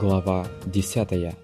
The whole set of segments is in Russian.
Глава 10.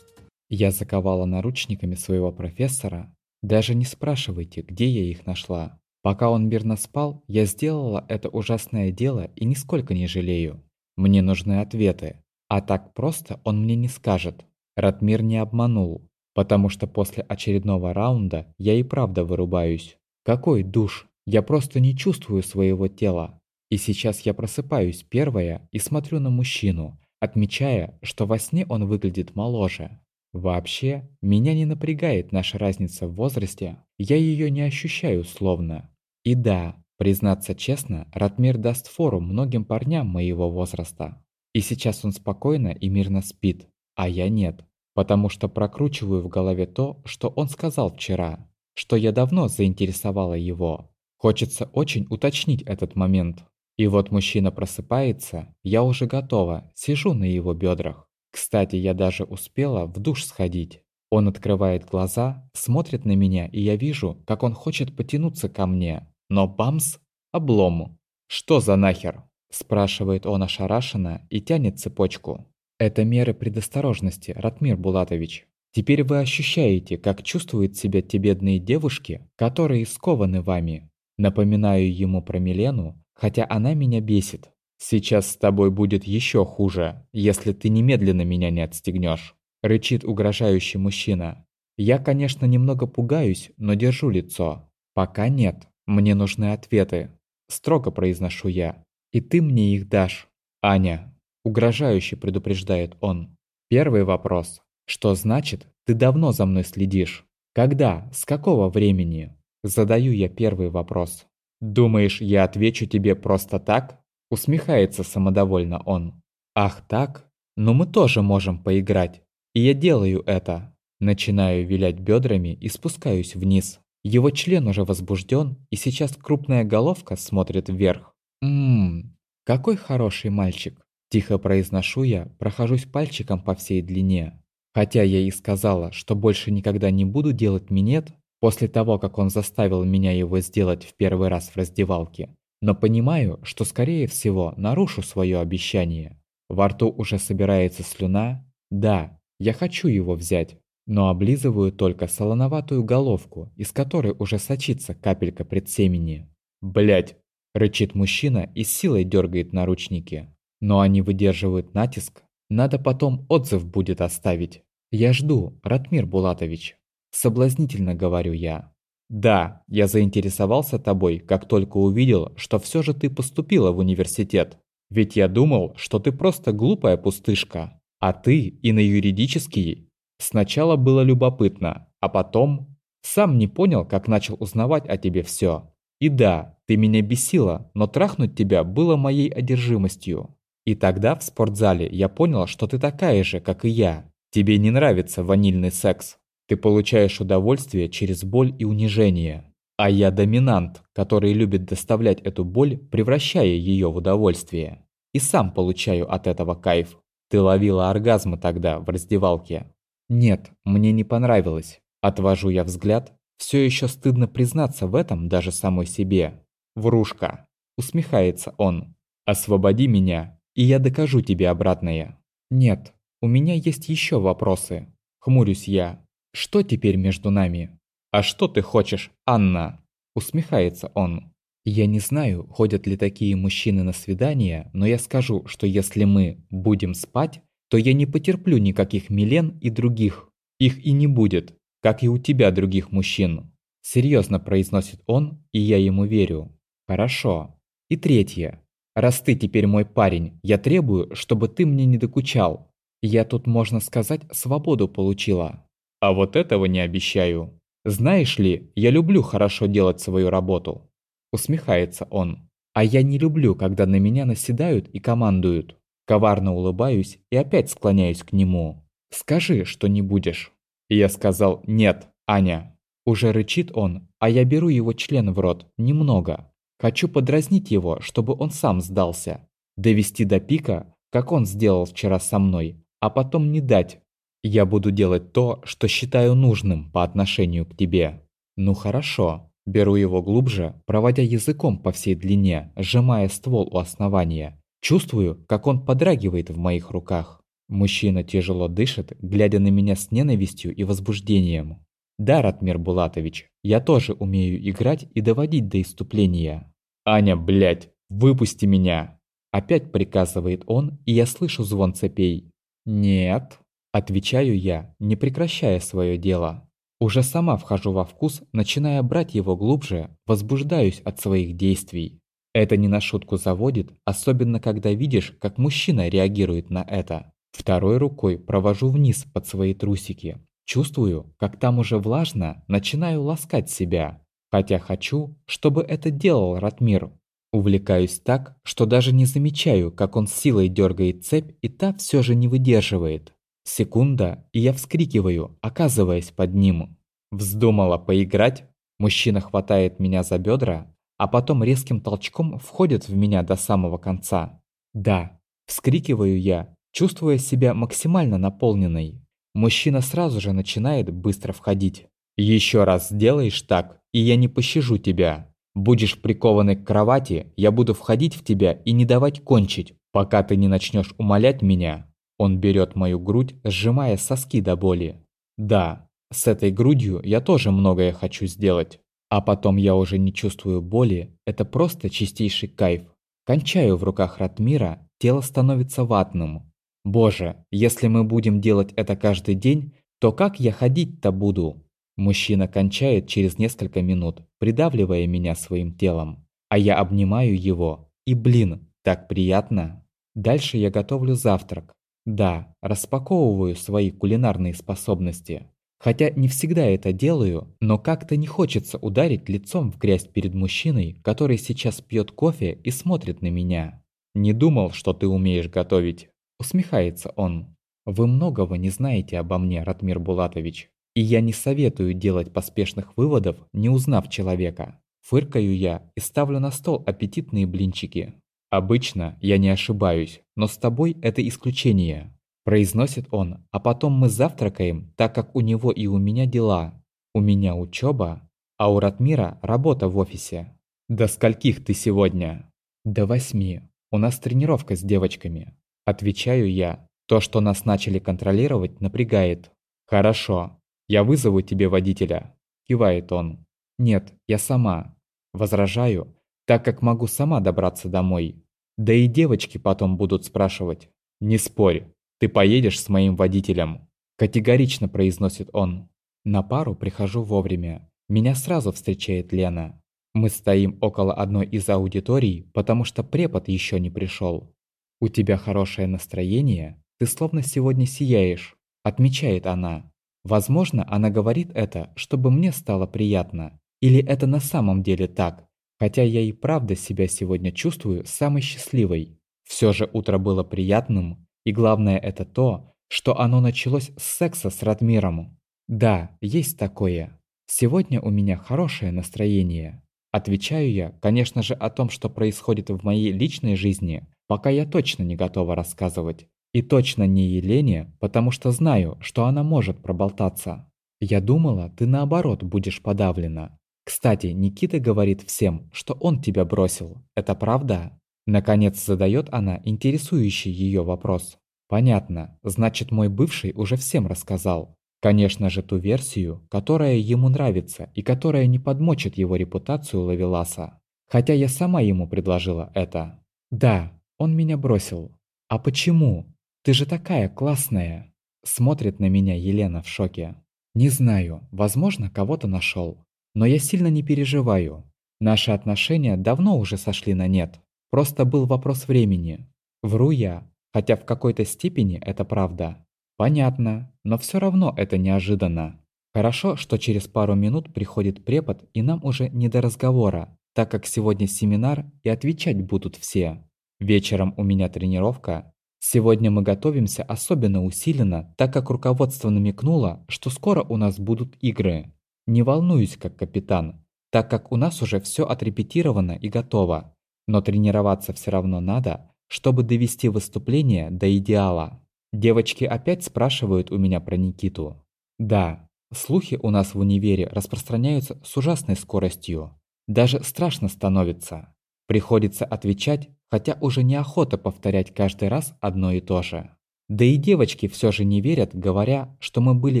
Я заковала наручниками своего профессора. Даже не спрашивайте, где я их нашла. Пока он мирно спал, я сделала это ужасное дело и нисколько не жалею. Мне нужны ответы. А так просто он мне не скажет. Ратмир не обманул, потому что после очередного раунда я и правда вырубаюсь. Какой душ? Я просто не чувствую своего тела. И сейчас я просыпаюсь первая и смотрю на мужчину, отмечая, что во сне он выглядит моложе. Вообще, меня не напрягает наша разница в возрасте, я ее не ощущаю словно. И да, признаться честно, Ратмир даст фору многим парням моего возраста. И сейчас он спокойно и мирно спит, а я нет, потому что прокручиваю в голове то, что он сказал вчера, что я давно заинтересовала его. Хочется очень уточнить этот момент. И вот мужчина просыпается, я уже готова, сижу на его бедрах. Кстати, я даже успела в душ сходить. Он открывает глаза, смотрит на меня, и я вижу, как он хочет потянуться ко мне. Но бамс! Облому. «Что за нахер?» – спрашивает он ошарашенно и тянет цепочку. «Это меры предосторожности, Ратмир Булатович. Теперь вы ощущаете, как чувствуют себя те бедные девушки, которые скованы вами. Напоминаю ему про Милену, хотя она меня бесит. Сейчас с тобой будет еще хуже, если ты немедленно меня не отстегнешь. Рычит угрожающий мужчина. Я, конечно, немного пугаюсь, но держу лицо. Пока нет. Мне нужны ответы. Строго произношу я. И ты мне их дашь. Аня. Угрожающе предупреждает он. Первый вопрос. Что значит, ты давно за мной следишь? Когда? С какого времени? Задаю я первый вопрос. «Думаешь, я отвечу тебе просто так?» Усмехается самодовольно он. «Ах так? Но мы тоже можем поиграть. И я делаю это». Начинаю вилять бедрами и спускаюсь вниз. Его член уже возбужден, и сейчас крупная головка смотрит вверх. «Ммм, какой хороший мальчик!» Тихо произношу я, прохожусь пальчиком по всей длине. Хотя я и сказала, что больше никогда не буду делать минет, После того, как он заставил меня его сделать в первый раз в раздевалке, но понимаю, что скорее всего нарушу свое обещание. Во рту уже собирается слюна. Да, я хочу его взять, но облизываю только солоноватую головку, из которой уже сочится капелька предсемени. Блять! рычит мужчина и силой дергает наручники. Но они выдерживают натиск. Надо потом отзыв будет оставить. Я жду, Ратмир Булатович. Соблазнительно говорю я. Да, я заинтересовался тобой, как только увидел, что все же ты поступила в университет. Ведь я думал, что ты просто глупая пустышка. А ты и на юридический. Сначала было любопытно, а потом... Сам не понял, как начал узнавать о тебе все. И да, ты меня бесила, но трахнуть тебя было моей одержимостью. И тогда в спортзале я понял, что ты такая же, как и я. Тебе не нравится ванильный секс. Ты получаешь удовольствие через боль и унижение. А я доминант, который любит доставлять эту боль, превращая ее в удовольствие. И сам получаю от этого кайф. Ты ловила оргазмы тогда в раздевалке. Нет, мне не понравилось. Отвожу я взгляд. Все еще стыдно признаться в этом даже самой себе. Врушка. Усмехается он. Освободи меня, и я докажу тебе обратное. Нет, у меня есть еще вопросы. Хмурюсь я. Что теперь между нами? А что ты хочешь, Анна? Усмехается он. Я не знаю, ходят ли такие мужчины на свидания, но я скажу, что если мы будем спать, то я не потерплю никаких Милен и других. Их и не будет, как и у тебя других мужчин. Серьезно произносит он, и я ему верю. Хорошо. И третье. Раз ты теперь мой парень, я требую, чтобы ты мне не докучал. Я тут, можно сказать, свободу получила. А вот этого не обещаю. Знаешь ли, я люблю хорошо делать свою работу. Усмехается он. А я не люблю, когда на меня наседают и командуют. Коварно улыбаюсь и опять склоняюсь к нему. Скажи, что не будешь. Я сказал «нет, Аня». Уже рычит он, а я беру его член в рот, немного. Хочу подразнить его, чтобы он сам сдался. Довести до пика, как он сделал вчера со мной, а потом не дать, я буду делать то, что считаю нужным по отношению к тебе. Ну хорошо. Беру его глубже, проводя языком по всей длине, сжимая ствол у основания. Чувствую, как он подрагивает в моих руках. Мужчина тяжело дышит, глядя на меня с ненавистью и возбуждением. Да, Ратмир Булатович, я тоже умею играть и доводить до иступления. Аня, блядь, выпусти меня! Опять приказывает он, и я слышу звон цепей. Нет, отвечаю я, не прекращая свое дело. Уже сама вхожу во вкус, начиная брать его глубже, возбуждаюсь от своих действий. Это не на шутку заводит, особенно когда видишь, как мужчина реагирует на это. Второй рукой провожу вниз под свои трусики. Чувствую, как там уже влажно, начинаю ласкать себя. Хотя хочу, чтобы это делал Ратмир. Увлекаюсь так, что даже не замечаю, как он силой дергает цепь, и та все же не выдерживает. Секунда, и я вскрикиваю, оказываясь под ним. Вздумала поиграть? Мужчина хватает меня за бедра, а потом резким толчком входит в меня до самого конца. Да, вскрикиваю я, чувствуя себя максимально наполненной. Мужчина сразу же начинает быстро входить. Еще раз сделаешь так, и я не пощажу тебя. Будешь прикованный к кровати, я буду входить в тебя и не давать кончить, пока ты не начнешь умолять меня. Он берет мою грудь, сжимая соски до боли. Да, с этой грудью я тоже многое хочу сделать. А потом я уже не чувствую боли, это просто чистейший кайф. Кончаю в руках Ратмира, тело становится ватным. Боже, если мы будем делать это каждый день, то как я ходить-то буду? Мужчина кончает через несколько минут, придавливая меня своим телом. А я обнимаю его. И блин, так приятно. Дальше я готовлю завтрак. Да, распаковываю свои кулинарные способности. Хотя не всегда это делаю, но как-то не хочется ударить лицом в грязь перед мужчиной, который сейчас пьет кофе и смотрит на меня. «Не думал, что ты умеешь готовить», – усмехается он. «Вы многого не знаете обо мне, Ратмир Булатович, и я не советую делать поспешных выводов, не узнав человека». Фыркаю я и ставлю на стол аппетитные блинчики. «Обычно я не ошибаюсь, но с тобой это исключение», – произносит он, а потом мы завтракаем, так как у него и у меня дела. У меня учеба, а у Ратмира работа в офисе. «До скольких ты сегодня?» «До восьми. У нас тренировка с девочками». Отвечаю я. То, что нас начали контролировать, напрягает. «Хорошо. Я вызову тебе водителя», – кивает он. «Нет, я сама». Возражаю, так как могу сама добраться домой. Да и девочки потом будут спрашивать. «Не спорь, ты поедешь с моим водителем», – категорично произносит он. На пару прихожу вовремя. Меня сразу встречает Лена. Мы стоим около одной из аудиторий, потому что препод еще не пришел. «У тебя хорошее настроение, ты словно сегодня сияешь», – отмечает она. Возможно, она говорит это, чтобы мне стало приятно. Или это на самом деле так, Хотя я и правда себя сегодня чувствую самой счастливой. Все же утро было приятным, и главное это то, что оно началось с секса с Радмиром. Да, есть такое. Сегодня у меня хорошее настроение. Отвечаю я, конечно же, о том, что происходит в моей личной жизни, пока я точно не готова рассказывать. И точно не Елене, потому что знаю, что она может проболтаться. Я думала, ты наоборот будешь подавлена, кстати, Никита говорит всем, что он тебя бросил. Это правда? Наконец задает она интересующий ее вопрос. Понятно, значит мой бывший уже всем рассказал. Конечно же ту версию, которая ему нравится и которая не подмочит его репутацию Лавеласа. Хотя я сама ему предложила это. Да, он меня бросил. А почему? Ты же такая классная. Смотрит на меня Елена в шоке. Не знаю, возможно, кого-то нашел. Но я сильно не переживаю. Наши отношения давно уже сошли на нет. Просто был вопрос времени. Вру я, хотя в какой-то степени это правда. Понятно, но все равно это неожиданно. Хорошо, что через пару минут приходит препод, и нам уже не до разговора, так как сегодня семинар и отвечать будут все. Вечером у меня тренировка. Сегодня мы готовимся особенно усиленно, так как руководство намекнуло, что скоро у нас будут игры. Не волнуюсь как капитан, так как у нас уже все отрепетировано и готово. Но тренироваться все равно надо, чтобы довести выступление до идеала. Девочки опять спрашивают у меня про Никиту. Да, слухи у нас в универе распространяются с ужасной скоростью. Даже страшно становится. Приходится отвечать, хотя уже неохота повторять каждый раз одно и то же. Да и девочки все же не верят, говоря, что мы были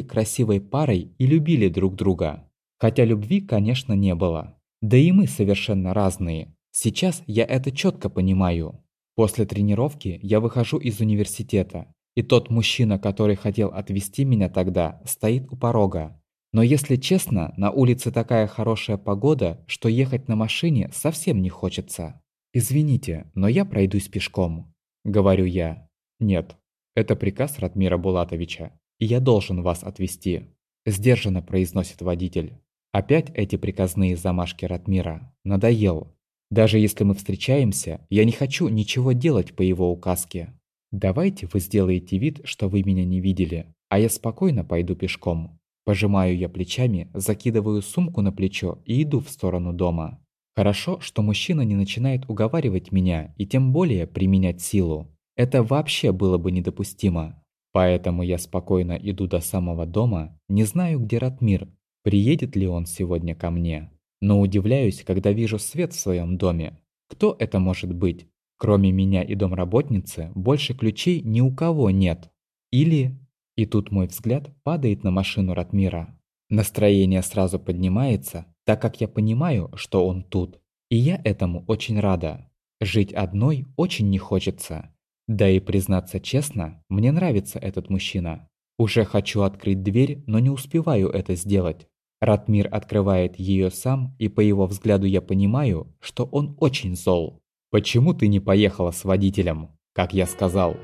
красивой парой и любили друг друга. Хотя любви, конечно, не было. Да и мы совершенно разные. Сейчас я это четко понимаю. После тренировки я выхожу из университета, и тот мужчина, который хотел отвезти меня тогда, стоит у порога. Но если честно, на улице такая хорошая погода, что ехать на машине совсем не хочется. «Извините, но я пройдусь пешком», – говорю я. «Нет, это приказ Ратмира Булатовича, и я должен вас отвезти», – сдержанно произносит водитель. Опять эти приказные замашки Ратмира. Надоел. Даже если мы встречаемся, я не хочу ничего делать по его указке. Давайте вы сделаете вид, что вы меня не видели, а я спокойно пойду пешком. Пожимаю я плечами, закидываю сумку на плечо и иду в сторону дома. Хорошо, что мужчина не начинает уговаривать меня и тем более применять силу. Это вообще было бы недопустимо. Поэтому я спокойно иду до самого дома, не знаю, где Ратмир, приедет ли он сегодня ко мне. Но удивляюсь, когда вижу свет в своем доме. Кто это может быть? Кроме меня и домработницы, больше ключей ни у кого нет. Или... И тут мой взгляд падает на машину Ратмира. Настроение сразу поднимается, так как я понимаю, что он тут. И я этому очень рада. Жить одной очень не хочется. Да и признаться честно, мне нравится этот мужчина. Уже хочу открыть дверь, но не успеваю это сделать. Ратмир открывает ее сам, и по его взгляду я понимаю, что он очень зол. «Почему ты не поехала с водителем, как я сказал?»